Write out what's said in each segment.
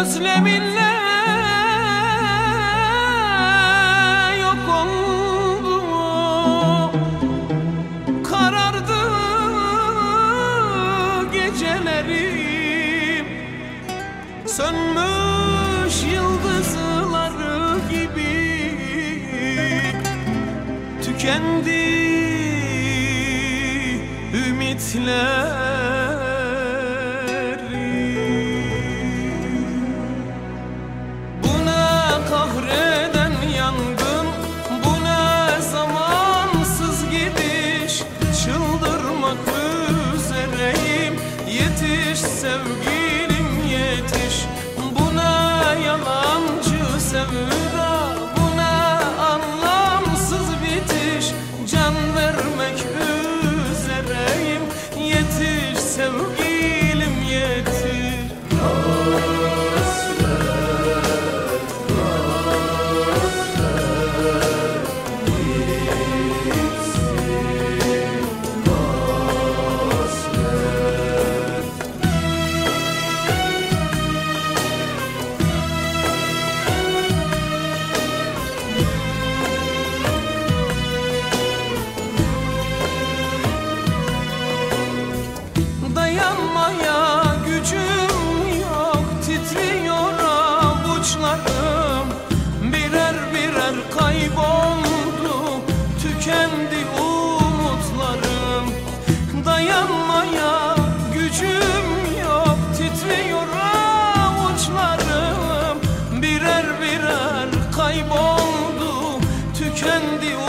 Özleminle Tükendi ümitlerim Buna kahreden yangın Bu ne zamansız gidiş Çıldırmak üzereyim. Yetiş sevgilim Tükendi umutlarım. Dayanmaya gücüm yok Titriyor avuçlarım. Birer birer kayboldu Tükendi umutlarım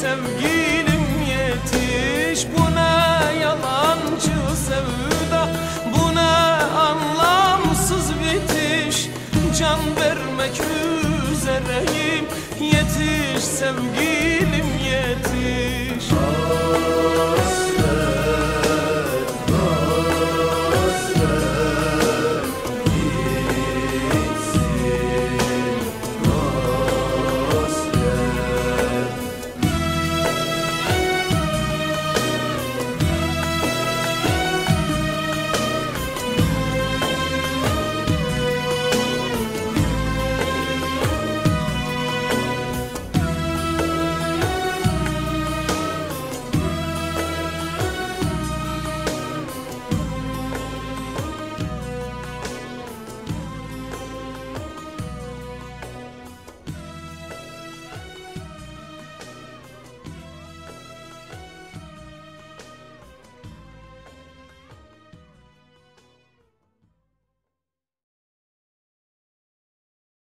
sevgilim yetiş. Buna yalancı sevda Buna anlamsız bitiş. Can vermek üzereyim. Yetiş sevgilim